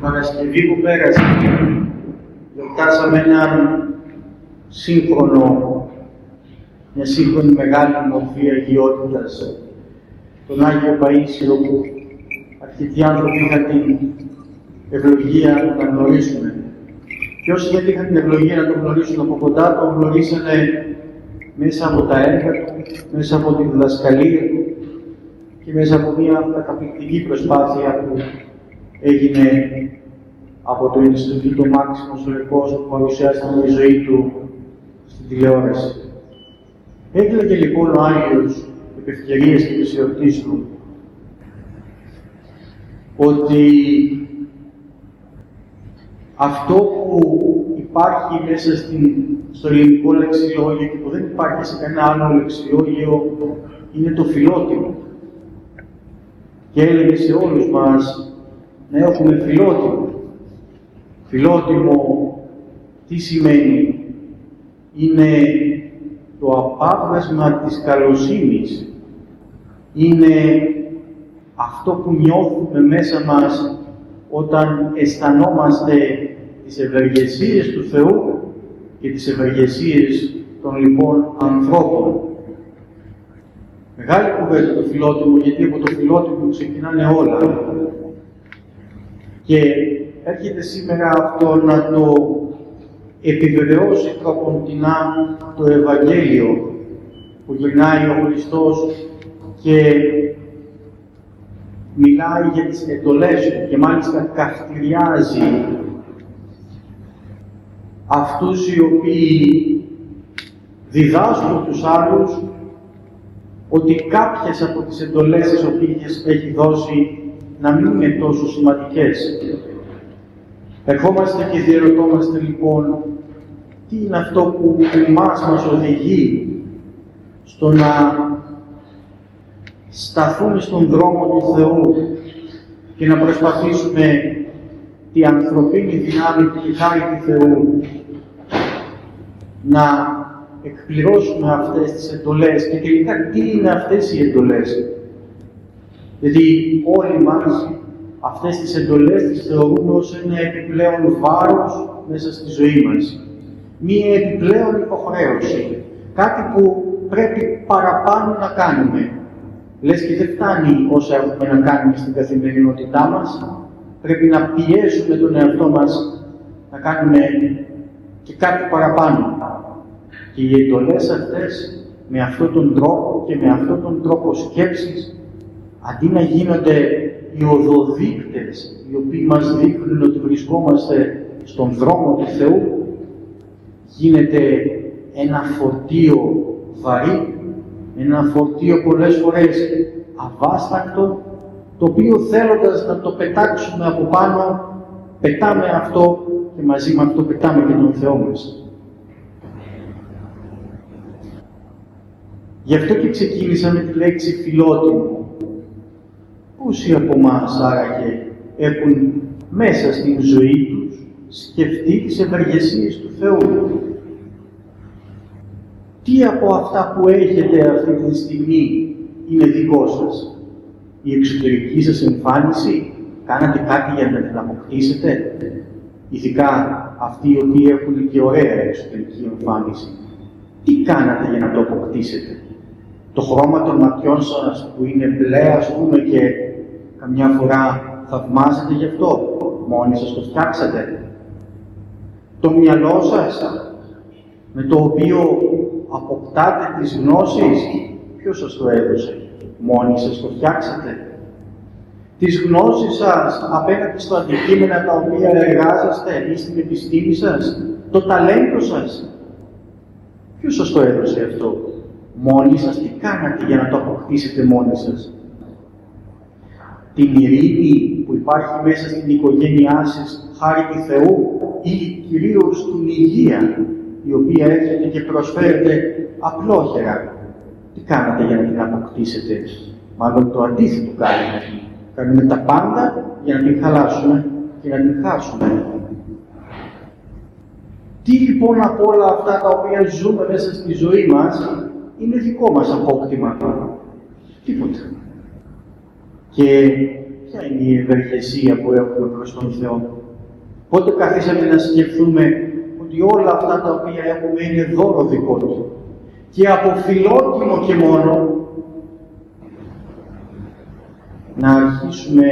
Παρασκευή που πέρασε, γιορτάσαμε έναν σύγχρονο, μια σύγχρονη μεγάλη μορφή αγιότητας, τον Άγιο Παΐσιο που αρκετοί άνθρωποι είχαν την ευλογία να γνωρίσουν. Και όσοι δεν είχαν την ευλογία να τον γνωρίσουν από κοντά, τον γνωρίσανε μέσα από τα έργα του, μέσα από τη διδασκαλία του και μέσα από μια καταπληκτική προσπάθεια που έγινε από το Ινστιτούτο Μάξιμο Ολεκός που παρουσιάσαμε τη ζωή του στην τηλεόραση. Έκλαιγε λοιπόν ο Άγιος επ' ευκαιρίες και της εορτής του ότι αυτό που υπάρχει μέσα στην, στο ελληνικό λεξιλόγιο και που δεν υπάρχει σε κανένα άλλο λεξιλόγιο είναι το φιλότιμο. Και έλεγε σε όλους μας να έχουμε φιλότιμο. Φιλότιμο τι σημαίνει; Είναι το απάβγασμα της καλοσύνης. Είναι αυτό που νιώθουμε μέσα μας όταν αισθανόμαστε τις ευεργεσίες του Θεού και τις ευεργεσίες των λοιπόν ανθρώπων. Μεγάλη κουβέντα το φιλότιμο, γιατί από το φιλότιμο ξεκινάνε όλα. Και έρχεται σήμερα αυτό να το επιβεβαιώσει τροποντινά το Ευαγγέλιο που γυρνάει ο Χριστός και μιλάει για τις εντολές του και μάλιστα καυτηριάζει αυτούς οι οποίοι διδάσκουν τους άλλους ότι κάποιες από τις εντολές τις οποίες έχει δώσει να μην είναι τόσο σημαντικές. Ερχόμαστε και διερωτώμαστε λοιπόν τι είναι αυτό που εμάς μας οδηγεί στο να σταθούμε στον δρόμο του Θεού και να προσπαθήσουμε τη ανθρωπίνη δύναμη και τη χάρη του Θεού να εκπληρώσουμε αυτές τις εντολές και τελικά τι είναι αυτές οι εντολές; Γιατί όλοι μας αυτές τις εντολές τις θεωρούμε ως ένα επιπλέον βάρος μέσα στη ζωή μας. Μία επιπλέον υποχρέωση. Κάτι που πρέπει παραπάνω να κάνουμε. Λες και δεν φτάνει όσα έχουμε να κάνουμε στην καθημερινότητά μας. Πρέπει να πιέσουμε τον εαυτό μας να κάνουμε και κάτι παραπάνω. Και οι εντολές αυτές με αυτόν τον τρόπο και με αυτόν τον τρόπο σκέψης αντί να γίνονται οι οδοδείκτες οι οποίοι μας δείχνουν ότι βρισκόμαστε στον δρόμο του Θεού γίνεται ένα φορτίο βαρύ, ένα φορτίο πολλές φορές αβάστακτο, το οποίο θέλοντας να το πετάξουμε από πάνω, πετάμε αυτό και μαζί με αυτό πετάμε και τον Θεό μας. Γι' αυτό και ξεκίνησα με τη λέξη φιλότιμο. Πόσοι από εμάς άραγε έχουν μέσα στην ζωή τους σκεφτεί τις ευεργεσίες του Θεού; Τι από αυτά που έχετε αυτή τη στιγμή είναι δικό σας; Η εξωτερική σας εμφάνιση, κάνατε κάτι για να την αποκτήσετε; Ειδικά αυτοί οι οποίοι έχουν και ωραία εξωτερική εμφάνιση. Τι κάνατε για να το αποκτήσετε; Το χρώμα των ματιών σας που είναι μπλε ας πούμε και καμιά φορά θαυμάζετε γι' αυτό. Μόνοι σας το φτιάξατε. Το μυαλό σας με το οποίο αποκτάτε τις γνώσεις, ποιος σας το έδωσε. Μόνοι σας το φτιάξατε. Τις γνώσεις σας απέναντι στο αντικείμενα τα οποία εργάζεστε ή στην επιστήμη σας, το ταλέντο σας. Ποιος σας το έδωσε αυτό. Μόνοι σας τι κάνατε για να το αποκτήσετε μόνοι σας; Την ειρήνη που υπάρχει μέσα στην οικογένειά σας, χάρη του Θεού, ή κυρίως την υγεία, η οποία έρχεται και προσφέρεται απλόχερα. Τι κάνατε για να την αποκτήσετε; Μάλλον το αντίθετο κάνουμε. Κάνουμε τα πάντα για να την χαλάσουμε και να την χάσουμε. Τι λοιπόν από όλα αυτά τα οποία ζούμε μέσα στη ζωή μας είναι δικό μας απόκτημα; Τίποτα. Και ποια είναι η ευεργεσία που έχουμε προς τον Θεό. Πότε καθίσαμε να σκεφτούμε ότι όλα αυτά τα οποία έχουμε είναι δώρο δικό Του και από φιλότιμο και μόνο να αρχίσουμε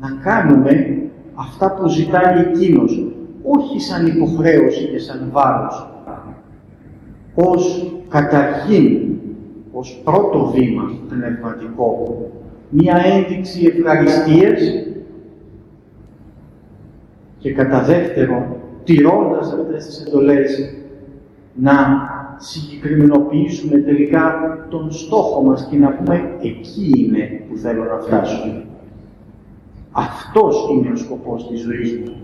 να κάνουμε αυτά που ζητάει Εκείνος, όχι σαν υποχρέωση και σαν βάρος, ως καταρχήν, ως πρώτο βήμα πνευματικό, μία ένδειξη ευχαριστίας και κατά δεύτερον, τηρώντας αυτές τις εντολές, να συγκεκριμενοποιήσουμε τελικά τον στόχο μας και να πούμε εκεί είναι που θέλω να φτάσω. Αυτός είναι ο σκοπός της ζωής μου.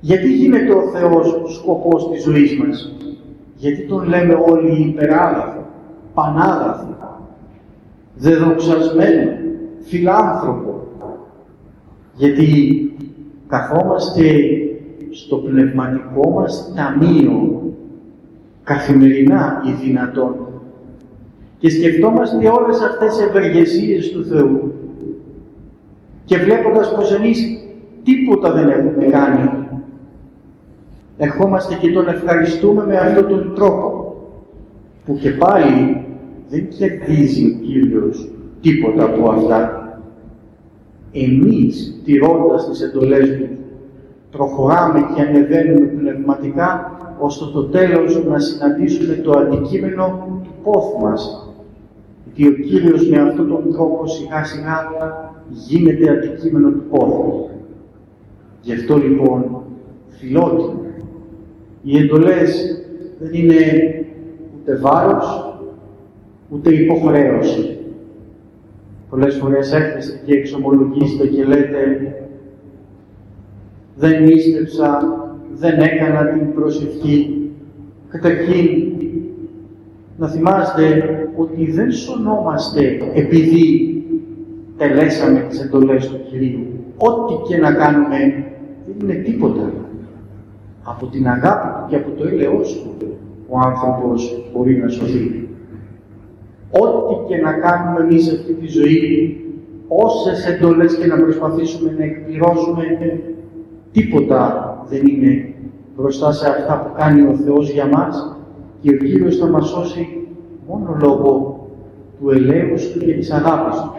Γιατί γίνεται ο Θεός σκοπός της ζωής μας; Γιατί τον λέμε όλοι υπεράγαθο, πανάγαθο, δεδοξασμένο, φιλάνθρωπο. Γιατί καθόμαστε στο πνευματικό μας ταμείο καθημερινά ή δυνατόν. Και σκεφτόμαστε όλες αυτές τις ευεργεσίες του Θεού. Και βλέποντας πως εμείς τίποτα δεν έχουμε κάνει ερχόμαστε και τον ευχαριστούμε με αυτόν τον τρόπο που και πάλι δεν κερδίζει ο Κύριος τίποτα από αυτά. Εμείς, τηρώντας τις εντολές Του, προχωράμε και ανεβαίνουμε πνευματικά, ώστε το τέλος να συναντήσουμε το αντικείμενο του πόθου μας. Γιατί ο Κύριος με αυτόν τον τρόπο σιγά σιγά γίνεται αντικείμενο του πόθου. Γι' αυτό λοιπόν, φιλότιμο, οι εντολές δεν είναι ούτε βάρος, ούτε υποχρέωση. Πολλές φορές έρχεστε και εξομολογήστε και λέτε δεν ίστεψα, δεν έκανα την προσευχή. Καταρχήν, να θυμάστε ότι δεν σωνόμαστε επειδή τελέσαμε τις εντολές του Κυρίου. Ό,τι και να κάνουμε δεν είναι τίποτα. Από την αγάπη του και από το έλεος του ο άνθρωπος μπορεί να σωθεί. Ό,τι και να κάνουμε εμείς αυτή τη ζωή, όσες εντολές και να προσπαθήσουμε να εκπληρώσουμε, τίποτα δεν είναι μπροστά σε αυτά που κάνει ο Θεός για μας και ο Κύριος θα μας σώσει μόνο λόγω του ελέγχου Του και της αγάπης Του.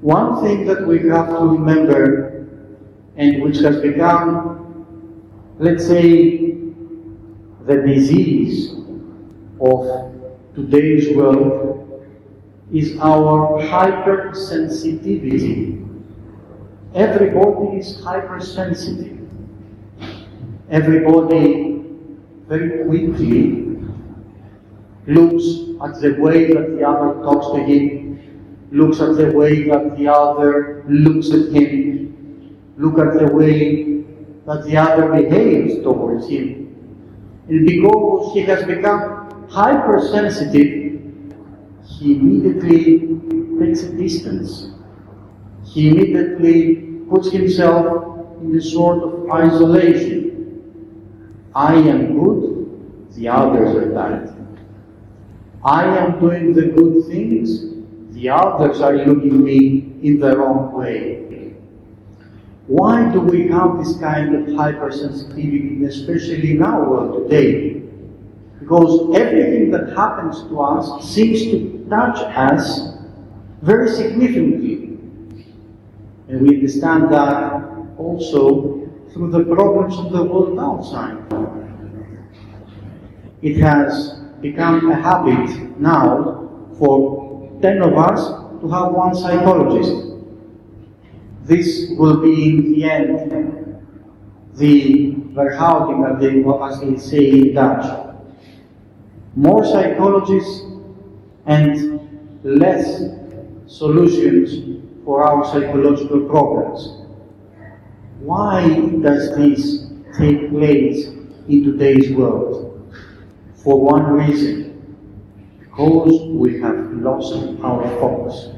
One thing that we have to remember and which has become, let's say, the disease of today's world is our hypersensitivity everybody is hypersensitive. Everybody very quickly looks at the way that the other talks to him, looks at the way that the other looks at him, look at the way that the other behaves towards him. And because he has become hypersensitive, he immediately takes a distance he immediately puts himself in a sort of isolation. I am good, the others are bad. I am doing the good things, the others are looking me in the wrong way. Why do we have this kind of hypersensitivity, especially in our world today? Because everything that happens to us seems to touch us very significantly. And we understand that also through the problems of the world outside. It has become a habit now for 10 of us to have one psychologist. This will be in the end the verhouding, as they say in Dutch. More psychologists and less solutions for our psychological problems. Why does this take place in today's world? For one reason, because we have lost our focus.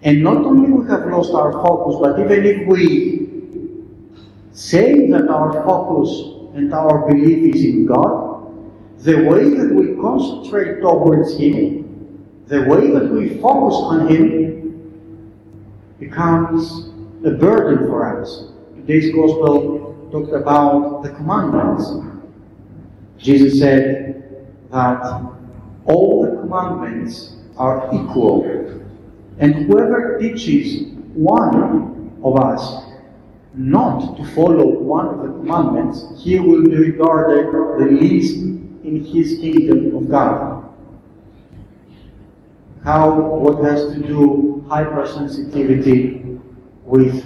And not only we have lost our focus, but even if we say that our focus and our belief is in God, the way that we concentrate towards Him the way that we focus on Him becomes a burden for us. Today's Gospel talked about the commandments. Jesus said that all the commandments are equal, and whoever teaches one of us not to follow one of the commandments, he will be regarded the least in his kingdom of God. How, what has to do hypersensitivity with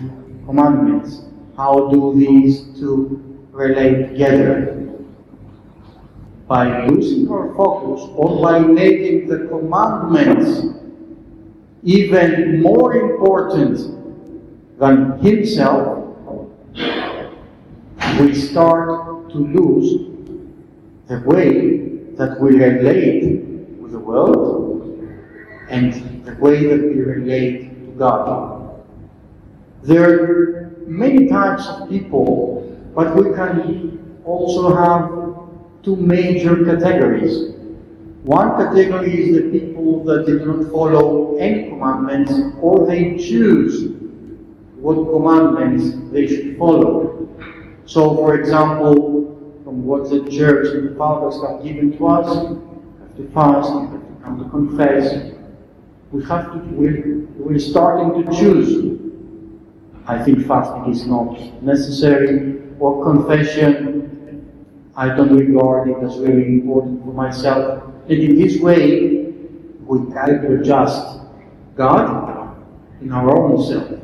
commandments? How do these two relate together? By losing our focus or by making the commandments even more important than himself, we start to lose the way that we relate with the world and the way that we relate to God. There are many types of people, but we can also have two major categories. One category is the people that do not follow any commandments or they choose what commandments they should follow. So, for example, from what the church and the fathers have given to us, we have to fast, we have to come to confess. We have to, we're, we're starting to choose. I think fasting is not necessary, or confession, I don't regard it as really important for myself. And in this way, we try to adjust God in our own self.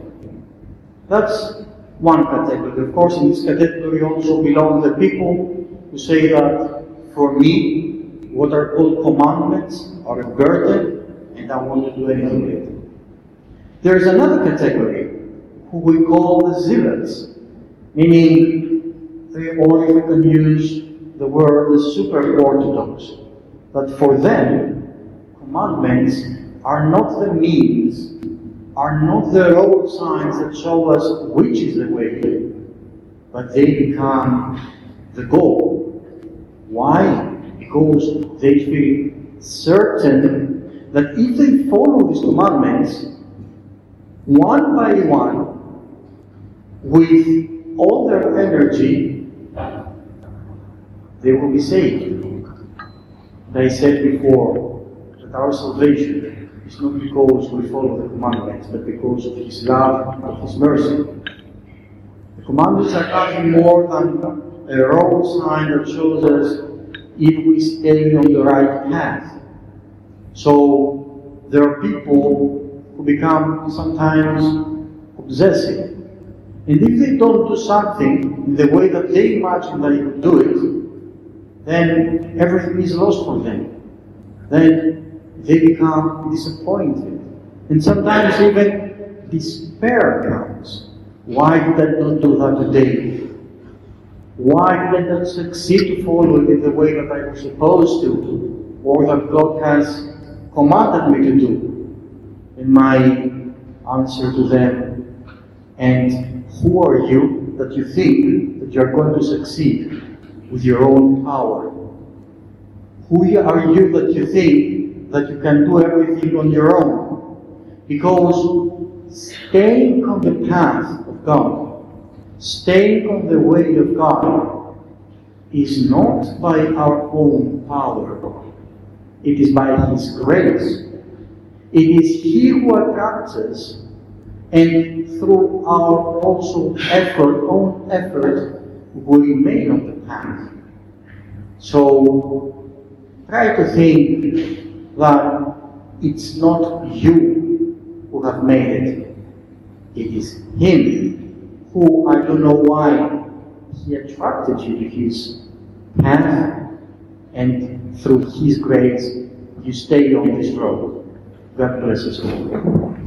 That's one category. Of course, in this category also belong the people who say that for me, what are called commandments are a burden and I want to do anything with it. There is another category who we call the zealots, meaning, or if we can use the word the super orthodox, that for them, commandments are not the means are not the road signs that show us which is the way, but they become the goal. Why? Because they feel certain that if they follow these commandments, one by one, with all their energy, they will be saved. I said before that our salvation it's not because we follow the commandments, but because of His love and His mercy. The commandments are nothing more than a road sign that shows us if we stay on the right path. So there are people who become sometimes obsessive. And if they don't do something in the way that they imagine they could do it, then everything is lost for them. Then they become disappointed. And sometimes even despair comes. Why did I not do that today? Why did I not succeed to follow it in the way that I was supposed to, or that God has commanded me to do? And my answer to them, and who are you that you think that you're going to succeed with your own power? Who are you that you think that you can do everything on your own. Because staying on the path of God, staying on the way of God, is not by our own power. It is by His grace. It is He who attracts us, and through our also effort, own effort, we remain on the path. So try to think that it's not you who have made it. It is Him who, I don't know why, He attracted you to His path, and through His grace, you stay on this road. God bless us all.